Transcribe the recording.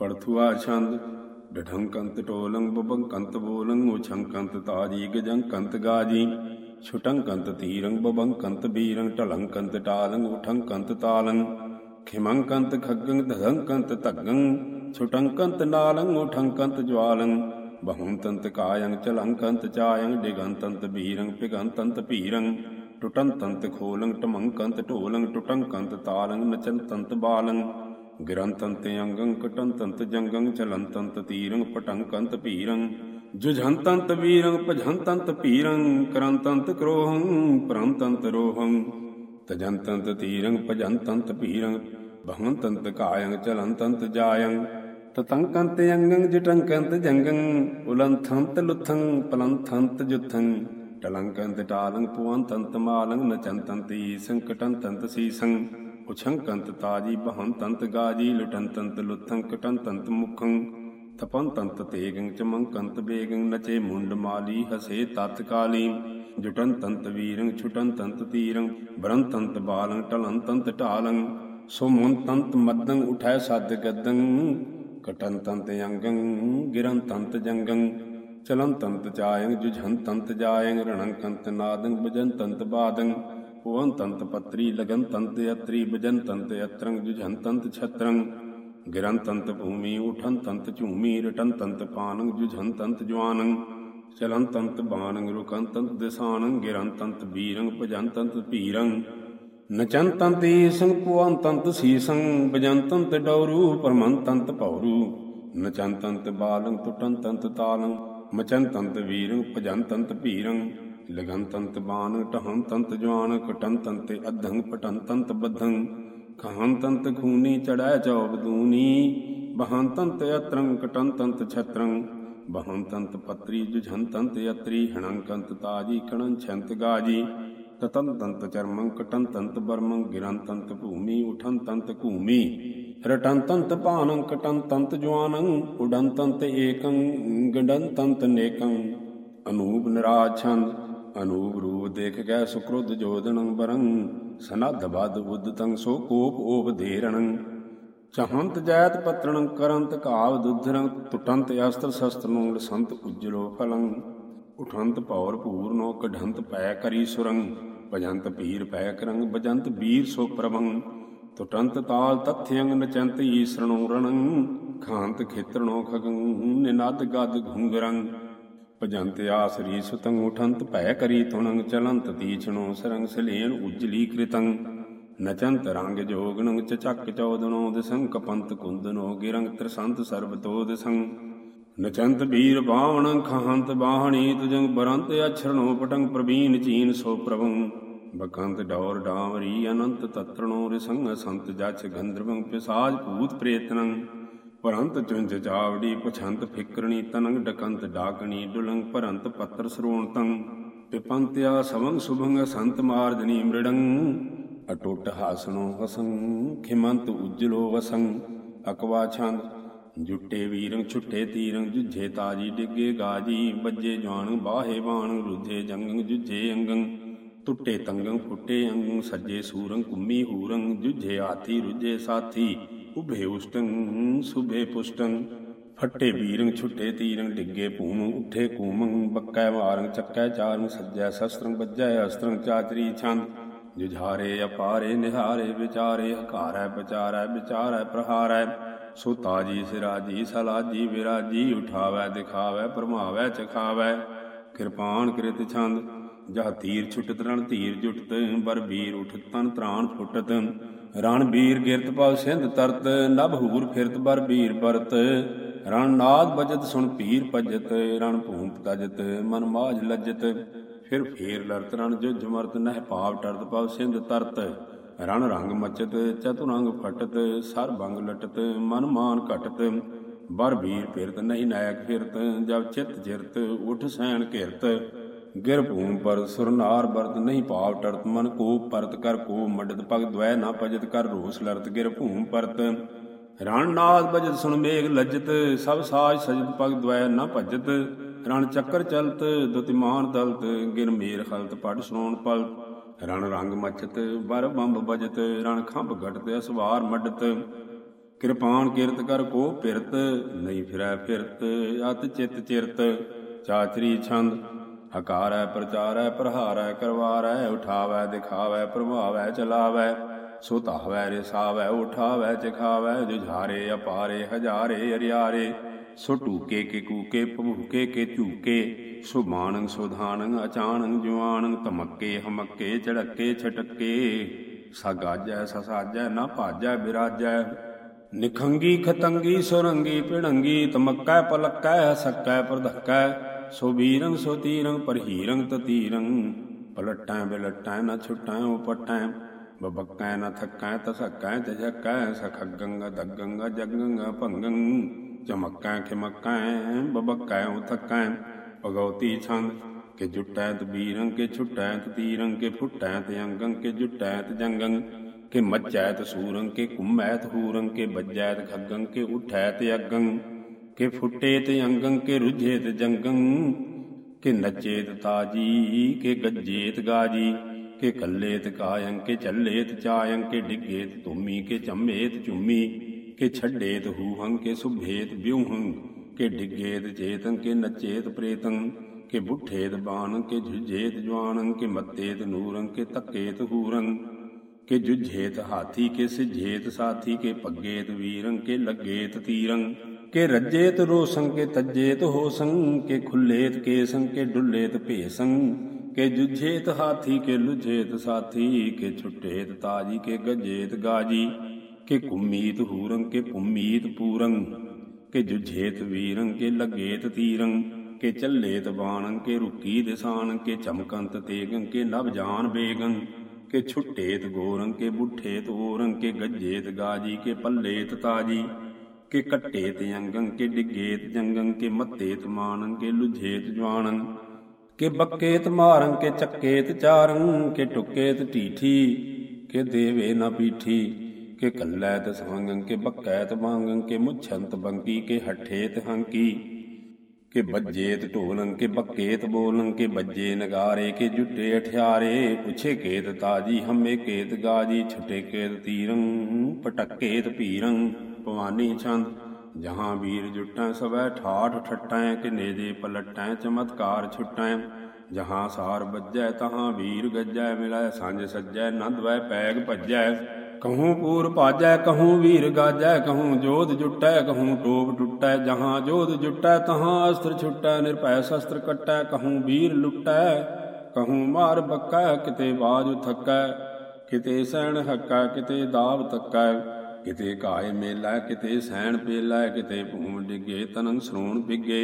ਪੜਥੁਆ ਛੰਦ ਡਢੰਕੰਤ ਟੋਲੰ ਬਬੰਕੰਤ ਬੋਲੰ ਉਛੰਕੰਤ ਤਾਜੀ ਗਜੰਕੰਤ ਗਾਜੀ ਛੁਟੰਕੰਤ ਤੀਰੰ ਬਬੰਕੰਤ ਬੀਰੰ ਢਲੰਕੰਤ ਟਾਲੰ ਉਠੰਕੰਤ ਤਾਲੰ ਖਿਮੰਕੰਤ ਖੱਗੰ ਧਧੰਕੰਤ ਤੱਗੰ ਛੁਟੰਕੰਤ ਨਾਲੰ ਉਠੰਕੰਤ ਜਵਾਲੰ ਬਹੁੰਤੰਤ ਕਾਯੰ ਚਲੰਕੰਤ ਚਾਯੰ ਡਿਗੰਤੰਤ ਬੀਰੰ ਪਿਗੰਤੰਤ ਭੀਰੰ ਟੁਟੰਤੰਤ ਖੋਲੰ ਟਮੰਕੰਤ ਢੋਲੰ ਟੁਟੰਕੰਤ ਤਾਲੰ ਨਚੰਤੰਤ ਬਾਲੰ ਗਿਰੰਤੰਤ ਅੰਗੰ ਕਟੰਤੰਤ ਜੰਗੰ ਚਲੰਤੰਤ ਤੀਰੰ ਪਟੰਕੰਤ ਭੀਰੰ ਜੁਝੰਤੰਤ ਵੀਰੰ ਭਜੰਤੰਤ ਭੀਰੰ ਕਰੰਤੰਤ ਕ੍ਰੋਹੰ ਪਰੰਤੰਤ ਰੋਹੰ, ਤਜੰਤੰਤ ਤੀਰੰ ਭਜੰਤੰਤ ਭੀਰੰ ਭਵੰਤੰਤ ਕਾਯੰ ਚਲੰਤੰਤ ਜਾਯੰ, ਤਤੰਕੰਤ ਅੰਗੰ ਜਟੰਕੰਤ ਜੰਗੰ, ਉਲੰਥੰਤ ਲੁਥੰ ਪਲੰਥੰਤ ਜੁਥੰ, ਟਲੰਕੰਤ ਟਾਲੰ ਪੁਵੰਤੰਤ ਮਾਲੰ ਨਚੰਤੰਤ ਈਸੰ ਕਟੰਤੰਤ ਸੀਸੰ। ਉਛੰਕੰਤ ਤਾਜੀ ਬਹੰਤੰਤ ਗਾਜੀ ਲਟੰਤੰਤ ਲੁਥੰ ਕਟੰਤੰਤ ਮੁਖੰ ਤਪੰਤੰਤ ਤੇਗੰ ਚਮੰਕੰਤ ਬੇਗੰ, ਨਚੇ ਮੁੰਡ ਮਾਲੀ, ਹਸੇ ਤਤਕਾਲੀ ਜੁਟੰਤੰਤ ਵੀਰੰ ਛੁਟੰਤੰਤ ਤੀਰੰ ਬਰੰਤੰਤ ਬਾਲੰ ਟਲੰਤੰਤ ਢਾਲੰ ਸੋ ਮੁੰਤੰਤ ਮਦੰ ਉਠੈ ਸਦ ਗਦੰ ਕਟੰਤੰਤ ਅੰਗੰ ਗਿਰੰਤੰਤ ਜੰਗੰ ਚਲੰਤੰਤ ਤੰਤ ਜੁਝੰਤੰਤ ਰਣੰ ਕੰਤ ਨਾਦੰ ਬਜੰਤੰਤ ਬਾਦੰ ਭੁਵੰਤੰਤ ਪਤਰੀ ਲਗਨ ਤੰਤ ਯਤਰੀ ਬਜੰਤੰਤ ਤੰਤ ਛਤਰੰਗ। ਛਤਰੰ ਗਿਰੰਤੰਤ ਭੂਮੀ, ਉਠਨ ਤੰਤ ਝੂਮੀ ਰਟੰਤੰਤ ਪਾਨੰ ਜੁਝੰਤੰਤ ਜਵਾਨੰ ਚਲੰਤੰਤ ਬਾਨੰ ਰੁਕੰਤੰਤ ਦਿਸਾਨੰ। ਗਿਰੰਤੰਤ ਬੀਰੰ ਭਜੰਤੰਤ ਭੀਰੰ। ਨਚੰਤੰਤ ਈਸੰ ਪੁਵੰਤੰਤ ਸੀਸੰ। ਬਜੰਤੰਤ ਡੌਰੂ ਪਰਮੰਤੰਤ ਭੌਰੂ। ਨਚਨ ਤੰਤ ਬਾਲੰ ਟੁਟੰਤੰਤ ਤਾਲੰ। ਮਚੰਤੰਤ ਵੀਰੰ ਭਜੰਤੰਤ ਭੀਰੰ। ਲਗੰਤੰਤ ਬਾਨ ਟਹੰਤੰਤ ਜਵਾਨ ਕਟੰਤੰਤ ਅਧੰ ਪਟੰਤੰਤ ਬਧੰ ਕਹੰਤੰਤ ਖੂਨੀ ਚੜੈ ਚੌਬ ਦੂਨੀ। ਬਹੰਤੰਤ ਯਤਰੰ ਕਟੰਤੰਤ ਛਤਰੰ ਬਹੰਤੰਤ ਪਤਰੀ ਜੁਝੰਤੰਤ ਯਤਰੀ ਹਣੰਕੰਤ ਤਾਜੀ ਕਣੰ ਛੰਤ ਗਾਜੀ। ਤਤੰਤੰਤ ਚਰਮੰ ਕਟੰਤੰਤ ਬਰਮੰ। ਗਿਰੰਤੰਤ ਭੂਮੀ ਉਠੰਤੰਤ ਭੂਮੀ ਰਟੰਤੰਤ ਭਾਨੰ ਕਟੰਤੰਤ ਜਵਾਨੰ ਉਡੰਤੰਤ ਏਕੰ ਗੰਡੰਤੰਤ ਨੇਕੰ। ਅਨੂਪ ਨਿਰਾਛੰਦ ਅਨੂਪ ਰੂਪ ਦੇਖ ਗੈ ਸੁਕ੍ਰੋਧ ਜੋਦਨੰ ਬਰੰ, ਸਨਧ ਬਦ ਉਦਤੰ ਸੋ ਕੋਪ ਓਪ ਧੀਰਣੰ। ਚਹੰਤ ਜੈਤ ਪਤਰਣੰ ਕਰੰਤ ਕਾਵ ਦੁਧਰੰ ਟੁਟੰਤ ਅਸਤਰ ਸ਼ਸਤਰਨੰ ਲਸੰਤ ਉਜਲੋ ਫਲੰ। ਉਠੰਤ ਭੌਰ ਪੂਰਨੋ ਕਢੰਤ ਪੈ ਕਰੀ ਸੁਰੰ, ਭਜੰਤ ਪੀਰ ਪੈ ਕਰੰਗ ਭਜੰਤ ਵੀਰ ਸੋ ਪ੍ਰਭੰ। ਤੁਟੰਤ ਤਾਲ ਤਥਯੰ ਨਚੰਤ ਈਸਰਣੋ ਰਣੰ ਖਾਂਤ ਖੇਤਰਣੋ ਖਗੰ, ਨਿਨਦ ਗਦ ਘੁੰਗਰੰ। ਭਜੰਤ ਆਸਰੀ ਸੁਤੰ ਉਠੰਤ ਭੈ ਕਰੀ ਤੁਣੰ ਚਲੰਤ ਤੀਛਣੋ ਸਰੰਗ ਸਲੇਨ ਉਜਲੀ ਕ੍ਰਿਤੰ ਨਚੰਤ ਰੰਗ ਜੋਗਨੰ ਚਚਕ ਚੌਦਨੋ ਦਿਸੰ ਕਪੰਤ ਕੁੰਦਨੋ ਗਿਰੰਗ ਤ੍ਰਸੰਤ ਸਰਬਤੋ ਦਿਸੰ ਨਚੰਤ ਬੀਰ ਬਾਵਣ ਖਹੰਤ ਬਾਹਣੀ ਤੁਜੰਗ ਬਰੰਤ ਅਛਰਣੋ ਪਟੰਗ ਪ੍ਰਵੀਨ ਚੀਨ ਸੋ ਪ੍ਰਭੰ। ਬਕੰਤ ਡੌਰ ਡਾਵਰੀ ਅਨੰਤ ਤਤਰਣੋ ਰਿਸੰਗ ਸੰਤ ਜਚ ਗੰਧਰਵੰ ਪਿਸਾਜ ਭੂਤ ਪ੍ਰੇਤਨੰ। ਪਰੰਤ ਚੁੰਜ ਜਾਵੜੀ, ਪਛੰਤ ਫਿਕਰਣੀ, ਤਨੰਗ ਡਕੰਤ ਡਾਕਣੀ, ਡੁਲੰਗ ਪਰੰਤ ਪੱਤਰ ਸਰੋਣ ਸਰੋਣਤੰ ਪਿਪੰਤਿਆ ਸਵੰ ਸੁਭੰਗ ਸੰਤ ਮਾਰਜਨੀ ਮ੍ਰਿੜੰ। ਅਟੁੱਟ ਹਾਸਣੋ ਹਸੰ ਖਿਮੰਤ ਉਜਲੋ ਵਸੰ। ਅਕਵਾ ਛੰਦ, ਜੁੱਟੇ ਵੀਰੰ, ਛੁੱਟੇ ਤੀਰੰ, ਜੁਝੇ ਤਾਜੀ, ਡਿੱਗੇ ਗਾਜੀ ਬੱਜੇ ਜਵਾਨ ਬਾਹੇ ਬਾਣ ਰੁਧੇ ਜੰਗੰ, ਜੁਝੇ ਅੰਗੰ। ਟੁੱਟੇ ਤੰਗੰ ਫੁੱਟੇ ਅੰਗੰ, ਸੱਜੇ ਸੂਰੰ ਕੁੰਮੀ ਹੂਰੰ, ਜੁਝੇ ਹਾਥੀ, ਰੁਝੇ ਸਾਥੀ। ਉਭੇ ਉਸ਼ਟੰ, ਸੁਭੇ ਪੁਸ਼ਟੰ। ਫੱਟੇ ਵੀਰੰ ਛੁੱਟੇ ਤੀਰੰ ਡਿੱਗੇ ਭੂਮ ਉੱਠੇ ਕੂਮੰ, ਬੱਕੈ ਵਾਰੰ ਚੱਕੈ ਚਾਰੰ ਸੱਜੈ ਸ਼ਸਤਰੰ ਬੱਜੈ ਅਸਤਰੰ ਚਾਚਰੀ ਛੰਦ। ਜੁਝਾਰੇ ਅਪਾਰੇ, ਨਿਹਾਰੇ ਵਿਚਾਰੇ, ਹਕਾਰੈ ਵਿਚਾਰੈ ਵਿਚਾਰੈ ਪ੍ਰਹਾਰੈ। ਸੋ ਤਾਜੀ ਸਿਰਾਜੀ, ਸਲਾਜੀ, ਵਿਰਾਜੀ, ਉਠਾਵੈ, ਦਿਖਾਵੈ, ਪਰਮਾਵੈ, ਚਖਾਵੈ। ਕਿਰਪਾਨ ਕ੍ਰਿਤ ਛੰਦ। ਜਹ ਤੀਰ ਛੁਟਤ ਰਣ ਧੀਰ ਜੁਟਤ ਬਰ ਵੀਰ ਉਠਤ, ਤਨ ਤਰਾਨ ਫੁਟਤ। ਰਣ ਵੀਰ ਗਿਰਤ ਪਉ ਸਿੰਧ ਤਰਤ, ਨਭ ਹੂਰ ਫਿਰਤ ਬਰ ਬੀਰ ਪਰਤ। ਰਣ ਨਾਦ ਬਜਤ ਸੁਣ ਪੀਰ ਭਜਤ, ਰਣ ਭੂਮ ਤਜਤ, ਮਨ ਮਾਜ ਲੱਜਤ। ਫਿਰ ਫੇਰ ਲਰਤ ਰਣ ਜੁਜ ਮਰਤ, ਨਹਿ ਪਾਵ ਟਰਤ ਪਉ ਸਿੰਧ ਤਰਤ। ਰਣ ਰੰਗ ਮਚਤ, ਚਤੁਰੰਗ ਫਟਤ, ਸਰ ਬੰਗ ਲਟਤ, ਮਨ ਮਾਨ ਘਟਤ। ਬਰ ਬੀਰ ਫਿਰਤ, ਨਹੀਂ ਨਾਇਕ ਫਿਰਤ, ਜਬ ਚਿਤ ਜਿਰਤ, ਉਠ ਸੈਣ ਘਿਰਤ। ਗਿਰ ਭੂਮ ਪਰ ਸੁਰਨਾਰ ਬਰਤ ਨਹੀਂ ਭਾਵ ਟਰਤ, ਮਨ ਕੋ ਪਰਤ ਕਰ ਕੋ ਮੰਡਤ ਪਗ ਦਵੈ ਨਾ ਪਜਤ ਕਰ ਰੋਸ ਲਰਤ, ਗਿਰ ਭੂਮ ਪਰਤ। ਰਣ ਨਾਦ ਬਜਤ ਸੁਣ ਮੇਘ ਲੱਜਤ, ਸਭ ਸਾਜ ਸਜਤ ਪਗ ਦਵੈ ਨਾ ਭਜਤ। ਰਣ ਚੱਕਰ ਚਲਤ ਦੁਤਿਮਾਨ ਦਲਤ, ਗਿਰ ਮੇਰ ਖਲਤ ਪੜ ਸੁਣੋਣ ਪਲ ਰਣ ਰੰਗ ਮਚਤ ਬਰ ਬੰਬ ਬਜਤ, ਰਣ ਖੰਭ ਘਟਤ, ਅਸਵਾਰ ਮਡਤ। ਕਿਰਪਾਨ ਕਿਰਤ ਕਰ ਕੋ ਪਿਰਤ, ਨਹੀਂ ਫਿਰੈ ਫਿਰਤ, ਅਤ ਚਿਤ ਚਿਰਤ। ਚਾਚਰੀ ਛੰਦ ਹਕਾਰੈ, ਪ੍ਰਚਾਰੈ, ਪ੍ਰਹਾਰੈ, ਕਰਵਾਰੈ, ਉਠਾਵੈ, ਦਿਖਾਵੈ, ਪ੍ਰਭਾਵੈ, ਚਲਾਵੈ ਸੋ ਧਾਵੈ ਰਿਸਾਵੈ, ਉਠਾਵੈ, ਚਖਾਵੈ, ਜੁਝਾਰੇ, ਅਪਾਰੇ, ਹਜ਼ਾਰੇ, ਅਰਿਆਰੇ ਸੋ ਟੂਕੇ ਕੇ ਕੂਕੇ ਭੂਕੇ ਕੇ ਝੂਕੇ ਸੋ ਬਾਣੰ ਸੁਧਾਨੰ ਅਚਾਨੰ ਜਵਾਨੰ ਤਮੱਕੇ ਹਮੱਕੇ, ਝੜੱਕੇ, ਛਟਕੇ, ਸਗਾਜੈ, ਸਸਾਜੈ, ਨਾ ਭਾਜੈ, ਬਿਰਾਜੈ, ਨਿਖੰਗੀ, ਖਤੰਗੀ, ਸੁਰੰਗੀ ਪਿੜੰਗੀ ਤਮੱਕੈ ਪਲੱਕੈ ਸਕੈ ਪ੍ਰਧਕੈ ਸੋ ਵੀਰੰ ਸੋ ਤੀਰੰ ਪਰਹੀਰੰ ਤਤੀਰੰ ਪਲਟੈ ਬਿਲਟੈ ਨ ਛੁਟੈ ਉਪਟੈ ਬਬਕੈ ਨ ਥਕੈ ਤਸਕੈ ਤਜਕੈ ਸਖਗੰਗ ਦਗੰਗ ਜਗੰਗ ਭੰਗੰ ਚਮਕੈ ਖਿਮਕੈ ਬਬਕੈ ਉਥਕੈ ਭਗਉਤੀ ਛੰਦ ਕਿ ਜੁਟੈਤ ਬੀਰੰ ਕੇ ਛੁਟੈਤ ਤੀਰੰ ਕੇ ਫੁਟੈਤ ਅੰਗੰ ਕੇ ਜੁਟੈਤ ਜੰਗੰ ਕਿ ਮੱਚੈਤ ਸੂਰੰ ਕੇ ਕੁੰਮੈਤ ਹੂਰੰ ਕੇ ਬੱਜੈਤ ਖੱਗੰ ਕੇ ਉਠੈਤ ਅਗੰ ਕਿ ਫੁਟੇਤ ਅੰਗੰ, ਕੇ ਰੁਝੇਤ ਜੰਗੰ, ਕਿ ਨੱਚੇਤ ਤਾਜੀ, ਕਿ ਗੱਜੇਤ ਗਾਜੀ, ਕਿ ਕੱਲੇਤ ਕਾਯੰ ਕੇ ਚੱਲੇਤ ਚਾਯੰ ਕੇ ਡਿੱਗੇਤ ਤੁਮੀ ਕੇ ਚੰਮੇਤ ਚੁੰਮੀ, ਕਿ ਛੱਡੇਤ ਹੂਹੰ, ਕੇ ਸੁਭੇਤ ਬਿਉਹੰ ਕਿ ਡਿੱਗੇਤ ਚੇਤੰ, ਕੇ ਨੱਚੇਤ ਪ੍ਰੇਤੰ, ਕਿ ਬੁੱਠੇਤ ਬਾਣ, ਕੇ ਝੁਝੇਤ ਜਵਾਨੰ, ਕੇ ਮੱਤੇਤ ਨੂਰੰ, ਕੇ ਤੱਕੇਤ ਹੂਰੰ, ਕਿ ਜੁਝੇਤ ਹਾਥੀ, ਕੇ ਸਿਝੇਤ ਸਾਥੀ, ਕੇ ਪੱਗੇਤ ਵੀਰੰ, ਕੇ ਲੱਗੇਤ ਤੀਰੰ ਕੇ ਰੱਜੇਤ ਰੋਸੰ ਕੇ ਤੱਜੇਤ ਹੋਸੰ ਕੇ ਖੁੱਲੇਤ ਕੇਸੰ ਕੇ ਡੁੱਲੇਤ ਭੇਸੰ, ਕੇ ਜੁਝੇਤ ਹਾਥੀ, ਕੇ ਲੁਝੇਤ ਸਾਥੀ, ਕੇ ਛੁੱਟੇਤ ਤਾਜੀ, ਕੇ ਗਜੇਤ ਗਾਜੀ, ਕੇ ਕੁਮੀਤ ਹੂਰੰ, ਕੇ ਪੁਮੀਤ ਪੂਰੰ, ਕੇ ਜੁਝੇਤ ਵੀਰੰ, ਕੇ ਲੱਗੇਤ ਤੀਰੰ, ਕੇ ਚੱਲੇਤ ਬਾਣੰ, ਕੇ ਰੁਕੀ ਦਿਸਾਨ ਕੇ ਚਮਕੰਤ ਤੇਗੰ, ਕੇ ਨਭ ਜਾਨ ਬੇਗੰ, ਕੇ ਛੁੱਟੇਤ ਗੋਰੰ, ਕੇ ਬੁੱਠੇਤ ਓਰੰ, ਕੇ ਗੱਜੇਤ ਗਾਜੀ, ਕੇ ਪੱਲੇਤ ਤਾਜੀ ਕੇ ਕੱਟੇਤ ਅੰਗੰ ਕੇ ਡਿੱਗੇਤ, ਜੰਗੰ ਕੇ ਮੱਤੇਤ ਮਾਨੰ ਕੇ ਲੁਝੇਤ ਜਵਾਨੰ ਕੇ ਬੱਕੇਤ ਮਾਰੰ ਕੇ ਚੱਕੇਤ ਚਾਰੰ, ਕੇ ਟੁਕੇਤ ਢੀਠੀ, ਕੇ ਦੇਵੇ ਨਾ ਪੀਠੀ, ਕੇ ਕੱਲੈਤ ਸੰਗੰ ਕੇ ਬੱਕੈਤ ਬਾਂਗੰ ਕੇ ਮੁਛੰਤ ਬੰਕੀ ਕੇ ਹਠੇਤ ਹੰਕੀ, ਕੇ ਬੱਜੇਤ ਢੋਲੰ ਕੇ ਬੱਕੇਤ ਬੋਲੰ ਕੇ ਬੱਜੇ ਨਗਾਰੇ ਕੇ ਜੁੱਟੇ ਅਠਿਆਰੇ ਪੁੱਛੇ ਕੇਤ ਤਾਜੀ ਹਮੇ ਕੇਤ ਗਾਜੀ, ਛਟੇ ਕੇਤ ਤੀਰੰ, ਪਟਕੇਤ ਪੀਰੰ ਭਵਾਨੀ ਛੰਦ, ਜਹਾਂ ਵੀਰ ਜੁਟੈ ਸਵੈ, ਠਾਠ ਠਟੈ ਕਿ ਨੇਜੇ ਪਲਟੈ, ਚਮਤਕਾਰ ਛੁਟੈ। ਜਹਾਂ ਸਾਰ ਬੱਜੈ ਤਹਾਂ ਵੀਰ ਗੱਜੈ, ਮਿਲੈ ਸੰਜ ਸੱਜੈ, ਨੰਦ ਵੈ ਪੈਗ ਭੱਜੈ। ਕਹੂੰ ਪੂਰ ਭਾਜੈ, ਕਹੂੰ ਵੀਰ ਗਾਜੈ, ਕਹੂੰ ਜੋਧ ਜੁਟੈ, ਕਹੂੰ ਟੋਪ ਟੁੱਟੈ। ਜਹਾਂ ਜੋਧ ਜੁਟੈ, ਤਹਾਂ ਅਸਤਰ ਛੁਟੈ, ਨਿਰਭੈ ਸ਼ਸਤਰ ਕੱਟੈ, ਕਹੂੰ ਵੀਰ ਲੁਟੈ। ਕਹੂੰ ਮਾਰ ਬੱਕਾ, ਕਿਤੇ ਬਾਜ ਥਕੈ, ਕਿਤੇ ਸਹਿਣ ਹੱਕਾ, ਕਿਤੇ ਦਾਵ ਤੱਕੈ। ਕਿਤੇ ਘਾਇ ਮੇਲਾ ਕਿਤੇ ਸੈਣ ਪੇਲਾ ਕਿਤੇ ਭੂਮ ਡਿੱਗੇ ਤਨੰ ਸਰੂਣ ਪਿੱਗੇ